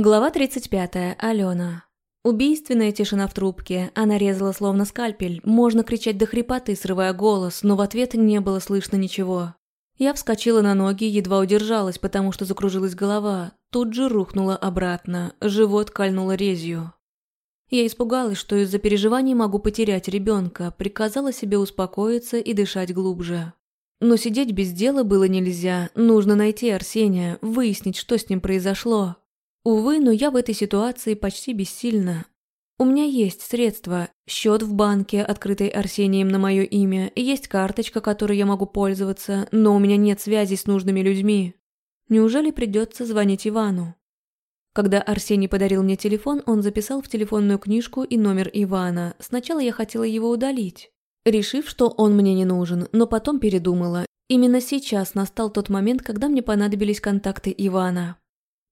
Глава 35. Алена. Убийственная тишина в трубке. Она резала словно скальпель. Можно кричать до хрипоты, срывая голос, но в ответ не было слышно ничего. Я вскочила на ноги, едва удержалась, потому что закружилась голова. Тут же рухнула обратно. Живот кольнуло резью. Я испугалась, что из-за переживаний могу потерять ребенка, приказала себе успокоиться и дышать глубже. Но сидеть без дела было нельзя. Нужно найти Арсения, выяснить, что с ним произошло. Увы, но я в этой ситуации почти бессильна. У меня есть средства, счет в банке, открытый Арсением на мое имя, есть карточка, которой я могу пользоваться, но у меня нет связи с нужными людьми. Неужели придется звонить Ивану? Когда Арсений подарил мне телефон, он записал в телефонную книжку и номер Ивана. Сначала я хотела его удалить, решив, что он мне не нужен, но потом передумала. Именно сейчас настал тот момент, когда мне понадобились контакты Ивана.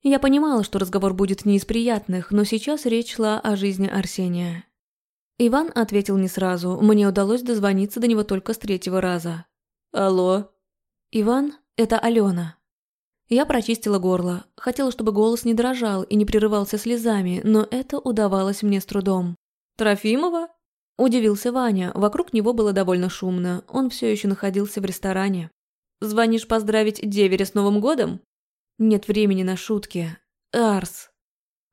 Я понимала, что разговор будет не из приятных, но сейчас речь шла о жизни Арсения. Иван ответил не сразу, мне удалось дозвониться до него только с третьего раза. «Алло?» «Иван, это Алена». Я прочистила горло, хотела, чтобы голос не дрожал и не прерывался слезами, но это удавалось мне с трудом. «Трофимова?» Удивился Ваня, вокруг него было довольно шумно, он все еще находился в ресторане. «Звонишь поздравить деверя с Новым годом?» Нет времени на шутки. Арс.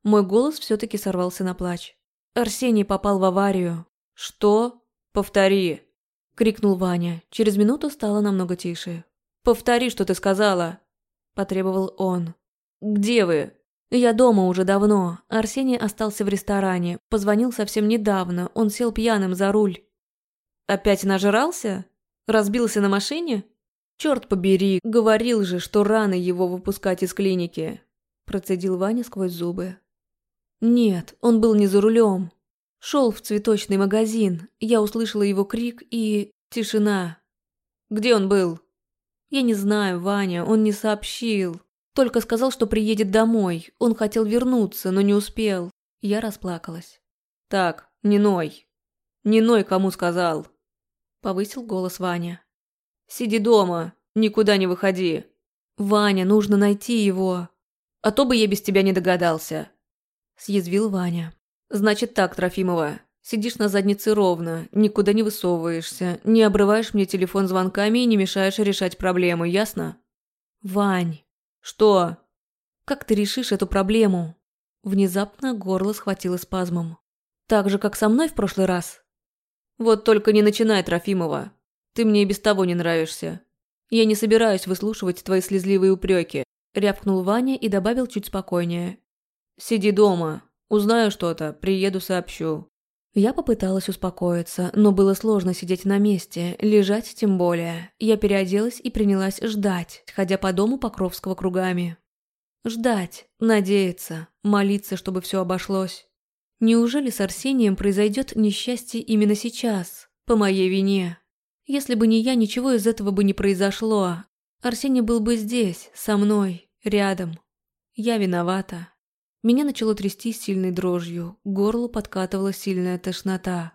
Мой голос все-таки сорвался на плач. Арсений попал в аварию. Что? Повтори. Крикнул Ваня. Через минуту стало намного тише. Повтори, что ты сказала. Потребовал он. Где вы? Я дома уже давно. Арсений остался в ресторане. Позвонил совсем недавно. Он сел пьяным за руль. Опять нажрался? Разбился на машине? «Черт побери, говорил же, что рано его выпускать из клиники!» Процедил Ваня сквозь зубы. «Нет, он был не за рулем. Шел в цветочный магазин. Я услышала его крик и... тишина. Где он был?» «Я не знаю, Ваня, он не сообщил. Только сказал, что приедет домой. Он хотел вернуться, но не успел. Я расплакалась. «Так, не ной. Не ной, кому сказал?» Повысил голос Ваня. Сиди дома, никуда не выходи. Ваня, нужно найти его. А то бы я без тебя не догадался. Съязвил Ваня. Значит так, Трофимова, сидишь на заднице ровно, никуда не высовываешься, не обрываешь мне телефон звонками и не мешаешь решать проблему, ясно? Вань. Что? Как ты решишь эту проблему? Внезапно горло схватило спазмом. Так же, как со мной в прошлый раз? Вот только не начинай, Трофимова. Ты мне и без того не нравишься. Я не собираюсь выслушивать твои слезливые упреки», – рявкнул Ваня и добавил чуть спокойнее. «Сиди дома. Узнаю что-то, приеду, сообщу». Я попыталась успокоиться, но было сложно сидеть на месте, лежать тем более. Я переоделась и принялась ждать, ходя по дому Покровского кругами. Ждать, надеяться, молиться, чтобы все обошлось. Неужели с Арсением произойдет несчастье именно сейчас, по моей вине? Если бы не я, ничего из этого бы не произошло. Арсений был бы здесь, со мной, рядом. Я виновата. Меня начало трясти сильной дрожью, к горлу подкатывала сильная тошнота.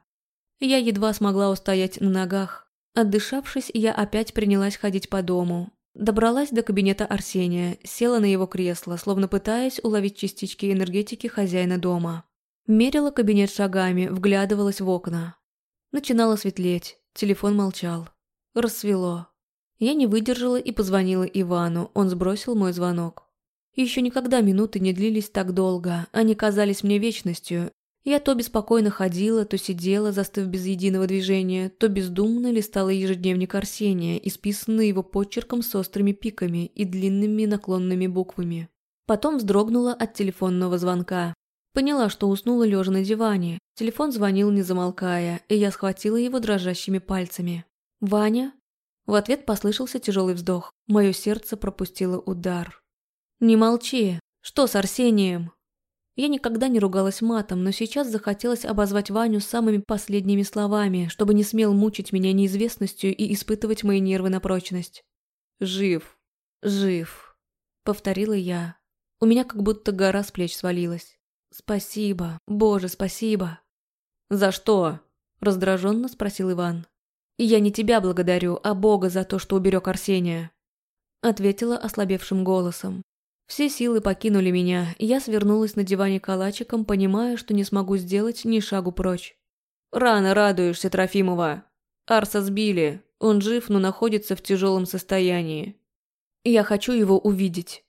Я едва смогла устоять на ногах. Отдышавшись, я опять принялась ходить по дому. Добралась до кабинета Арсения, села на его кресло, словно пытаясь уловить частички энергетики хозяина дома. Мерила кабинет шагами, вглядывалась в окна. Начинало светлеть. Телефон молчал. Рассвело. Я не выдержала и позвонила Ивану, он сбросил мой звонок. Еще никогда минуты не длились так долго, они казались мне вечностью. Я то беспокойно ходила, то сидела, застыв без единого движения, то бездумно листала ежедневник Арсения, исписанный его почерком с острыми пиками и длинными наклонными буквами. Потом вздрогнула от телефонного звонка. Поняла, что уснула лежа на диване. Телефон звонил, не замолкая, и я схватила его дрожащими пальцами. «Ваня?» В ответ послышался тяжелый вздох. Мое сердце пропустило удар. «Не молчи! Что с Арсением?» Я никогда не ругалась матом, но сейчас захотелось обозвать Ваню самыми последними словами, чтобы не смел мучить меня неизвестностью и испытывать мои нервы на прочность. «Жив. Жив», — повторила я. У меня как будто гора с плеч свалилась. «Спасибо, Боже, спасибо!» «За что?» – раздраженно спросил Иван. «Я не тебя благодарю, а Бога за то, что уберег Арсения», – ответила ослабевшим голосом. Все силы покинули меня, и я свернулась на диване калачиком, понимая, что не смогу сделать ни шагу прочь. «Рано радуешься, Трофимова. Арса сбили. Он жив, но находится в тяжелом состоянии. Я хочу его увидеть».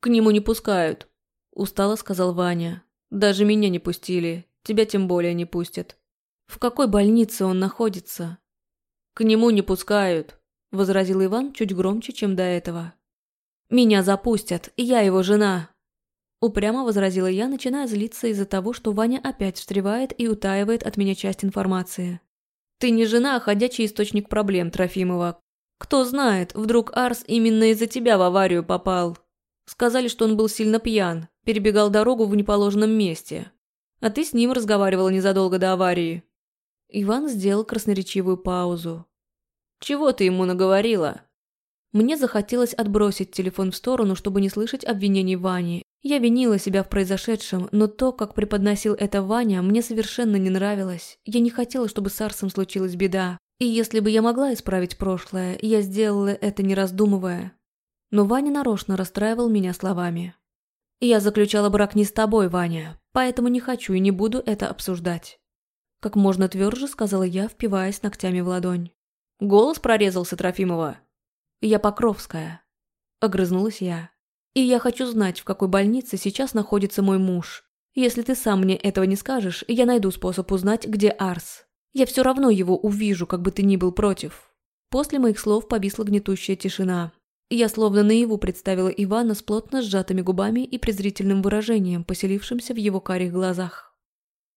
«К нему не пускают», – устало сказал Ваня. «Даже меня не пустили. Тебя тем более не пустят». «В какой больнице он находится?» «К нему не пускают», – возразил Иван чуть громче, чем до этого. «Меня запустят, я его жена!» Упрямо возразила я, начиная злиться из-за того, что Ваня опять встревает и утаивает от меня часть информации. «Ты не жена, а ходячий источник проблем, Трофимова. Кто знает, вдруг Арс именно из-за тебя в аварию попал. Сказали, что он был сильно пьян, перебегал дорогу в неположенном месте. А ты с ним разговаривала незадолго до аварии». Иван сделал красноречивую паузу. «Чего ты ему наговорила?» Мне захотелось отбросить телефон в сторону, чтобы не слышать обвинений Вани. Я винила себя в произошедшем, но то, как преподносил это Ваня, мне совершенно не нравилось. Я не хотела, чтобы с Арсом случилась беда. И если бы я могла исправить прошлое, я сделала это не раздумывая. Но Ваня нарочно расстраивал меня словами. «Я заключала брак не с тобой, Ваня, поэтому не хочу и не буду это обсуждать». Как можно тверже сказала я, впиваясь ногтями в ладонь. Голос прорезался Трофимова. «Я Покровская», – огрызнулась я. «И я хочу знать, в какой больнице сейчас находится мой муж. Если ты сам мне этого не скажешь, я найду способ узнать, где Арс. Я все равно его увижу, как бы ты ни был против». После моих слов повисла гнетущая тишина. Я словно наяву представила Ивана с плотно сжатыми губами и презрительным выражением, поселившимся в его карих глазах.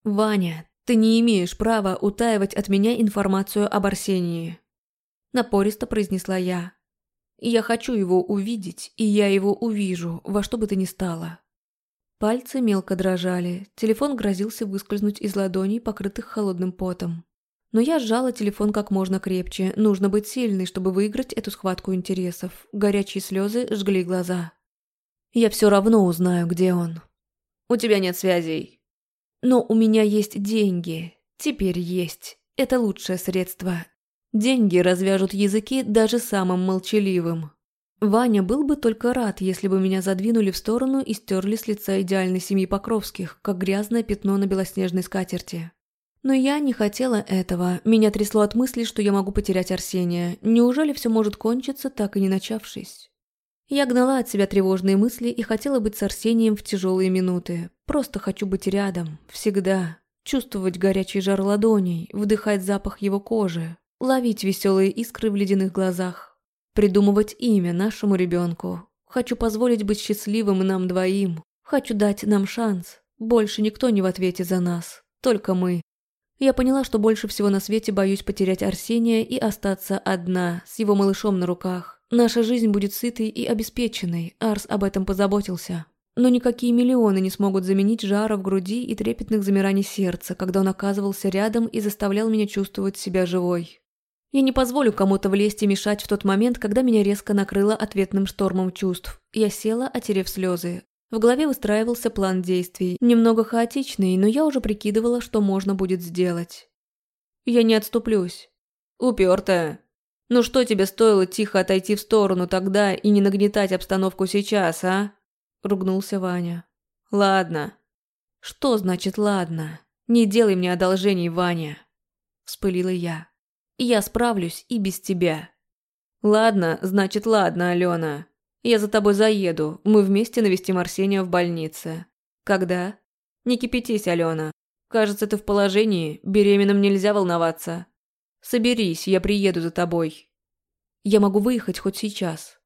«Ваня, ты не имеешь права утаивать от меня информацию об Арсении», – напористо произнесла я. Я хочу его увидеть, и я его увижу, во что бы то ни стало. Пальцы мелко дрожали, телефон грозился выскользнуть из ладоней, покрытых холодным потом. Но я сжала телефон как можно крепче, нужно быть сильной, чтобы выиграть эту схватку интересов. Горячие слезы жгли глаза. Я все равно узнаю, где он. У тебя нет связей. Но у меня есть деньги. Теперь есть. Это лучшее средство. Деньги развяжут языки даже самым молчаливым. Ваня был бы только рад, если бы меня задвинули в сторону и стерли с лица идеальной семьи Покровских, как грязное пятно на белоснежной скатерти. Но я не хотела этого, меня трясло от мысли, что я могу потерять Арсения. Неужели все может кончиться, так и не начавшись? Я гнала от себя тревожные мысли и хотела быть с Арсением в тяжелые минуты. Просто хочу быть рядом, всегда. Чувствовать горячий жар ладоней, вдыхать запах его кожи, ловить веселые искры в ледяных глазах, придумывать имя нашему ребенку. Хочу позволить быть счастливым нам двоим. Хочу дать нам шанс. Больше никто не в ответе за нас. Только мы. Я поняла, что больше всего на свете боюсь потерять Арсения и остаться одна, с его малышом на руках. Наша жизнь будет сытой и обеспеченной, Арс об этом позаботился. Но никакие миллионы не смогут заменить жара в груди и трепетных замираний сердца, когда он оказывался рядом и заставлял меня чувствовать себя живой. Я не позволю кому-то влезть и мешать в тот момент, когда меня резко накрыло ответным штормом чувств. Я села, отерев слезы. В голове выстраивался план действий, немного хаотичный, но я уже прикидывала, что можно будет сделать. Я не отступлюсь. Упертая. Ну что тебе стоило тихо отойти в сторону тогда и не нагнетать обстановку сейчас, а? Ругнулся Ваня. Ладно. Что значит ладно? Не делай мне одолжений, Ваня. Вспылила я. Я справлюсь и без тебя». «Ладно, значит, ладно, Алена. Я за тобой заеду. Мы вместе навестим Арсения в больнице. Когда?» «Не кипятись, Алена. Кажется, ты в положении. Беременным нельзя волноваться. Соберись, я приеду за тобой». «Я могу выехать хоть сейчас».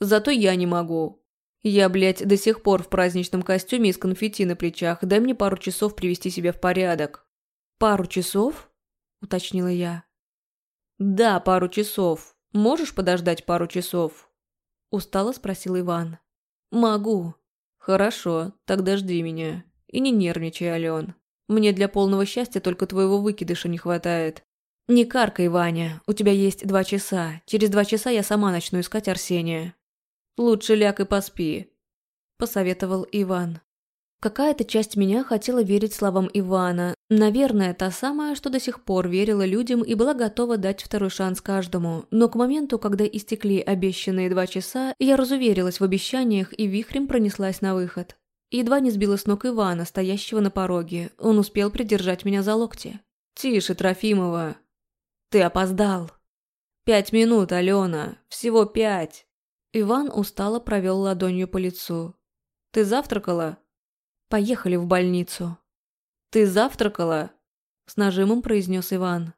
«Зато я не могу. Я, блядь, до сих пор в праздничном костюме и с конфетти на плечах. Дай мне пару часов привести себя в порядок». «Пару часов?» – уточнила я. «Да, пару часов. Можешь подождать пару часов?» Устало спросил Иван. «Могу». «Хорошо, тогда жди меня. И не нервничай, Ален. Мне для полного счастья только твоего выкидыша не хватает». «Не каркай, Ваня. У тебя есть два часа. Через два часа я сама начну искать Арсения». «Лучше ляг и поспи», – посоветовал Иван. Какая-то часть меня хотела верить словам Ивана. Наверное, та самая, что до сих пор верила людям и была готова дать второй шанс каждому. Но к моменту, когда истекли обещанные два часа, я разуверилась в обещаниях и вихрем пронеслась на выход. Едва не сбила с ног Ивана, стоящего на пороге. Он успел придержать меня за локти. «Тише, Трофимова. Ты опоздал. Пять минут, Алена. Всего пять». Иван устало провел ладонью по лицу. «Ты завтракала?» Поехали в больницу». «Ты завтракала?» С нажимом произнес Иван.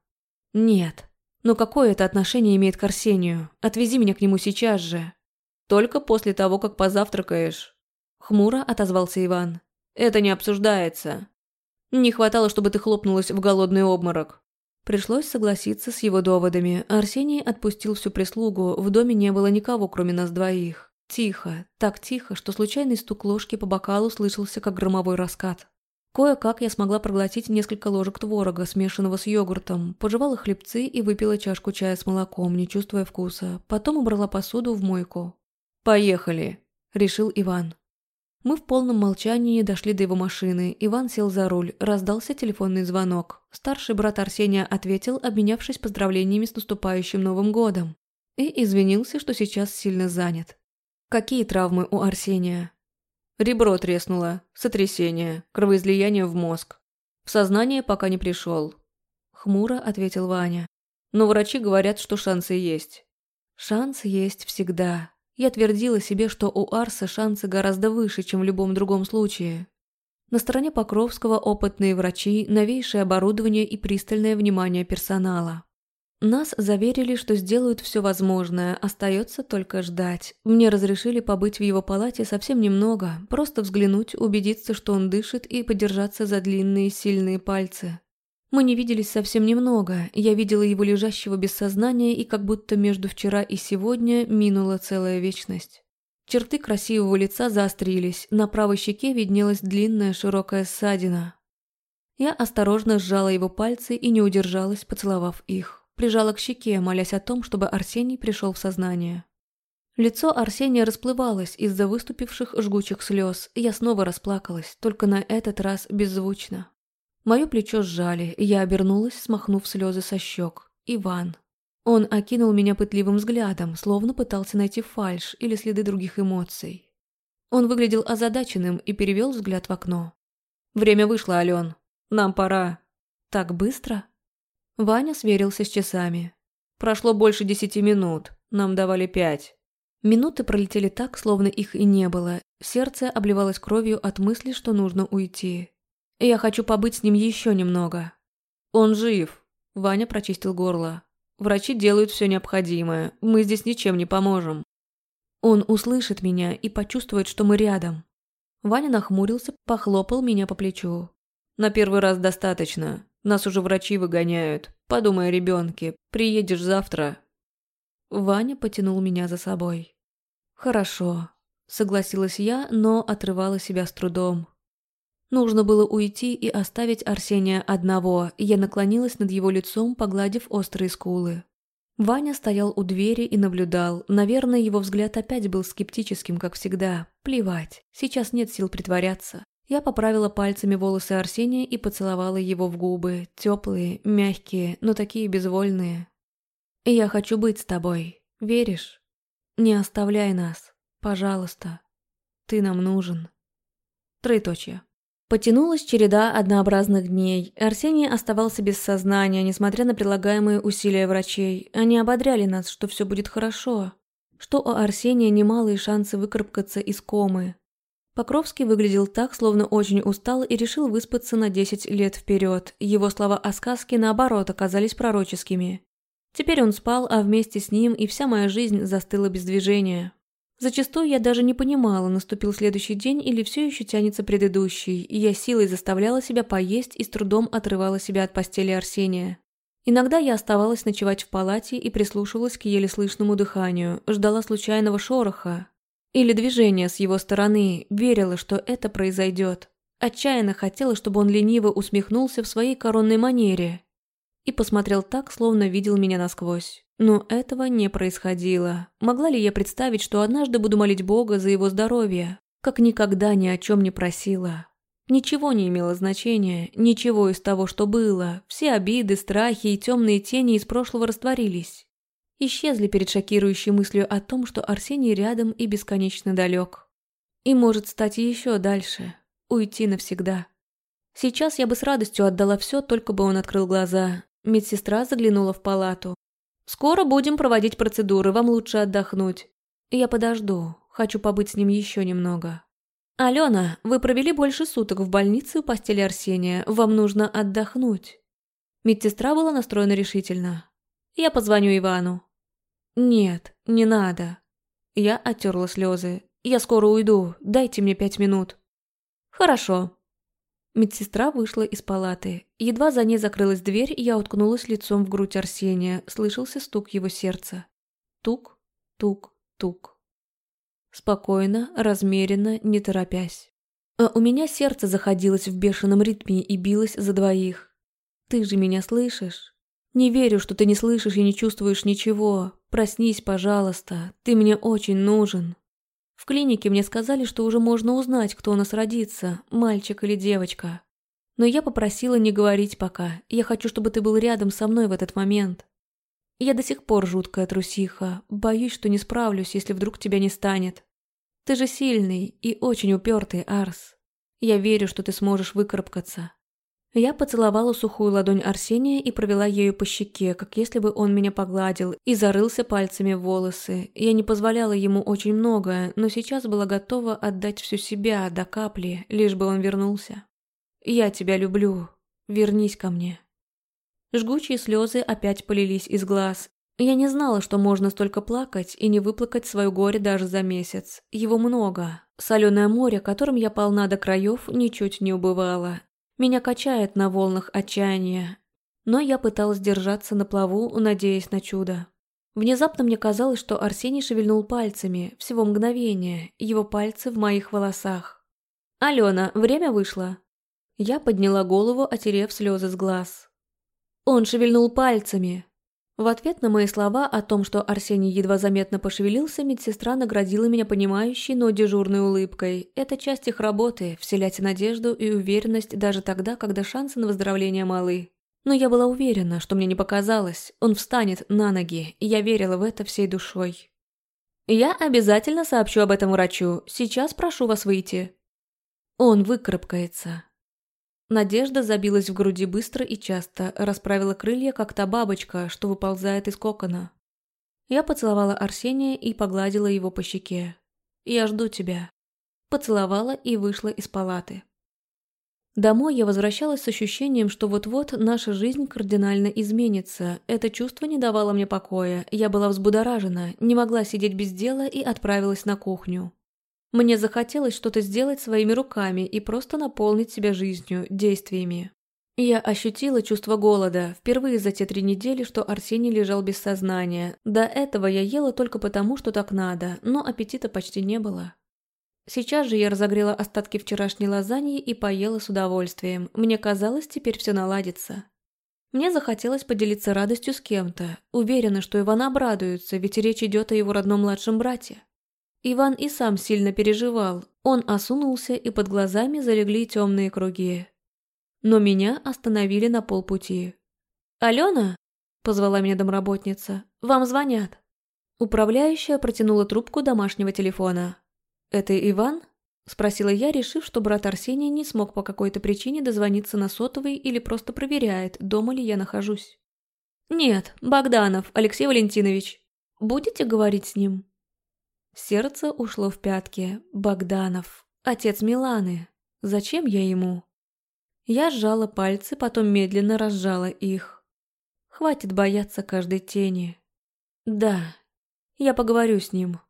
«Нет. Но какое это отношение имеет к Арсению? Отвези меня к нему сейчас же». «Только после того, как позавтракаешь». Хмуро отозвался Иван. «Это не обсуждается. Не хватало, чтобы ты хлопнулась в голодный обморок». Пришлось согласиться с его доводами. Арсений отпустил всю прислугу, в доме не было никого, кроме нас двоих. Тихо, так тихо, что случайный стук ложки по бокалу слышался, как громовой раскат. Кое-как я смогла проглотить несколько ложек творога, смешанного с йогуртом, пожевала хлебцы и выпила чашку чая с молоком, не чувствуя вкуса. Потом убрала посуду в мойку. «Поехали», — решил Иван. Мы в полном молчании дошли до его машины. Иван сел за руль, раздался телефонный звонок. Старший брат Арсения ответил, обменявшись поздравлениями с наступающим Новым годом. И извинился, что сейчас сильно занят. Какие травмы у Арсения? Ребро треснуло, сотрясение, кровоизлияние в мозг. В сознание пока не пришел. Хмуро ответил Ваня. Но врачи говорят, что шансы есть. Шанс есть всегда. Я твердила себе, что у Арса шансы гораздо выше, чем в любом другом случае. На стороне Покровского опытные врачи, новейшее оборудование и пристальное внимание персонала. Нас заверили, что сделают все возможное, остается только ждать. Мне разрешили побыть в его палате совсем немного, просто взглянуть, убедиться, что он дышит, и подержаться за длинные сильные пальцы. Мы не виделись совсем немного, я видела его лежащего без сознания, и как будто между вчера и сегодня минула целая вечность. Черты красивого лица заострились, на правой щеке виднелась длинная широкая ссадина. Я осторожно сжала его пальцы и не удержалась, поцеловав их прижала к щеке, молясь о том, чтобы Арсений пришел в сознание. Лицо Арсения расплывалось из-за выступивших жгучих слез, и я снова расплакалась, только на этот раз беззвучно. Мое плечо сжали, и я обернулась, смахнув слезы со щек. Иван. Он окинул меня пытливым взглядом, словно пытался найти фальшь или следы других эмоций. Он выглядел озадаченным и перевел взгляд в окно. «Время вышло, Ален. Нам пора». «Так быстро?» Ваня сверился с часами. «Прошло больше десяти минут. Нам давали пять». Минуты пролетели так, словно их и не было. Сердце обливалось кровью от мысли, что нужно уйти. «Я хочу побыть с ним еще немного». «Он жив», – Ваня прочистил горло. «Врачи делают все необходимое. Мы здесь ничем не поможем». «Он услышит меня и почувствует, что мы рядом». Ваня нахмурился, похлопал меня по плечу. «На первый раз достаточно. Нас уже врачи выгоняют. Подумай о ребенке. Приедешь завтра». Ваня потянул меня за собой. «Хорошо», — согласилась я, но отрывала себя с трудом. Нужно было уйти и оставить Арсения одного, я наклонилась над его лицом, погладив острые скулы. Ваня стоял у двери и наблюдал. Наверное, его взгляд опять был скептическим, как всегда. Плевать, сейчас нет сил притворяться. Я поправила пальцами волосы Арсения и поцеловала его в губы, теплые, мягкие, но такие безвольные. «Я хочу быть с тобой, веришь? Не оставляй нас, пожалуйста. Ты нам нужен». Троеточие. Потянулась череда однообразных дней. Арсений оставался без сознания, несмотря на прилагаемые усилия врачей. Они ободряли нас, что все будет хорошо. Что у Арсения немалые шансы выкарабкаться из комы. Покровский выглядел так, словно очень устал и решил выспаться на 10 лет вперед. Его слова о сказке, наоборот, оказались пророческими. Теперь он спал, а вместе с ним и вся моя жизнь застыла без движения. Зачастую я даже не понимала, наступил следующий день или все еще тянется предыдущий, и я силой заставляла себя поесть и с трудом отрывала себя от постели Арсения. Иногда я оставалась ночевать в палате и прислушивалась к еле слышному дыханию, ждала случайного шороха, или движение с его стороны, верила, что это произойдет. Отчаянно хотела, чтобы он лениво усмехнулся в своей коронной манере и посмотрел так, словно видел меня насквозь. Но этого не происходило. Могла ли я представить, что однажды буду молить Бога за его здоровье, как никогда ни о чем не просила? Ничего не имело значения, ничего из того, что было. Все обиды, страхи и темные тени из прошлого растворились. Исчезли перед шокирующей мыслью о том, что Арсений рядом и бесконечно далек. И может стать еще дальше, уйти навсегда. Сейчас я бы с радостью отдала все, только бы он открыл глаза. Медсестра заглянула в палату. «Скоро будем проводить процедуры, вам лучше отдохнуть. Я подожду, хочу побыть с ним еще немного». «Алена, вы провели больше суток в больнице у постели Арсения, вам нужно отдохнуть». Медсестра была настроена решительно. «Я позвоню Ивану». «Нет, не надо». Я оттерла слезы. «Я скоро уйду, дайте мне пять минут». «Хорошо», Медсестра вышла из палаты. Едва за ней закрылась дверь, я уткнулась лицом в грудь Арсения. Слышался стук его сердца. Тук, тук, тук. Спокойно, размеренно, не торопясь. А у меня сердце заходилось в бешеном ритме и билось за двоих. Ты же меня слышишь? Не верю, что ты не слышишь и не чувствуешь ничего. Проснись, пожалуйста. Ты мне очень нужен. В клинике мне сказали, что уже можно узнать, кто у нас родится, мальчик или девочка. Но я попросила не говорить пока. Я хочу, чтобы ты был рядом со мной в этот момент. Я до сих пор жуткая трусиха. Боюсь, что не справлюсь, если вдруг тебя не станет. Ты же сильный и очень упертый, Арс. Я верю, что ты сможешь выкарабкаться. Я поцеловала сухую ладонь Арсения и провела ею по щеке, как если бы он меня погладил, и зарылся пальцами в волосы. Я не позволяла ему очень многое, но сейчас была готова отдать всю себя до капли, лишь бы он вернулся. «Я тебя люблю. Вернись ко мне». Жгучие слезы опять полились из глаз. Я не знала, что можно столько плакать и не выплакать свое горе даже за месяц. Его много. Соленое море, которым я полна до краев, ничуть не убывало. Меня качает на волнах отчаяния. Но я пыталась держаться на плаву, надеясь на чудо. Внезапно мне казалось, что Арсений шевельнул пальцами, всего мгновение, его пальцы в моих волосах. «Алена, время вышло». Я подняла голову, отерев слезы с глаз. Он шевельнул пальцами. В ответ на мои слова о том, что Арсений едва заметно пошевелился, медсестра наградила меня понимающей, но дежурной улыбкой. Это часть их работы – вселять надежду и уверенность даже тогда, когда шансы на выздоровление малы. Но я была уверена, что мне не показалось. Он встанет на ноги, и я верила в это всей душой. «Я обязательно сообщу об этом врачу. Сейчас прошу вас выйти». Он выкарабкается. Надежда забилась в груди быстро и часто, расправила крылья, как та бабочка, что выползает из кокона. Я поцеловала Арсения и погладила его по щеке. «Я жду тебя». Поцеловала и вышла из палаты. Домой я возвращалась с ощущением, что вот-вот наша жизнь кардинально изменится. Это чувство не давало мне покоя. Я была взбудоражена, не могла сидеть без дела и отправилась на кухню. Мне захотелось что-то сделать своими руками и просто наполнить себя жизнью, действиями. Я ощутила чувство голода, впервые за те три недели, что Арсений лежал без сознания. До этого я ела только потому, что так надо, но аппетита почти не было. Сейчас же я разогрела остатки вчерашней лазаньи и поела с удовольствием. Мне казалось, теперь все наладится. Мне захотелось поделиться радостью с кем-то. Уверена, что Иван обрадуется, ведь речь идет о его родном младшем брате. Иван и сам сильно переживал. Он осунулся, и под глазами залегли темные круги. Но меня остановили на полпути. «Алена?» – позвала меня домработница. «Вам звонят». Управляющая протянула трубку домашнего телефона. «Это Иван?» – спросила я, решив, что брат Арсения не смог по какой-то причине дозвониться на сотовый или просто проверяет, дома ли я нахожусь. «Нет, Богданов, Алексей Валентинович. Будете говорить с ним?» Сердце ушло в пятки. Богданов. Отец Миланы. Зачем я ему? Я сжала пальцы, потом медленно разжала их. Хватит бояться каждой тени. Да, я поговорю с ним.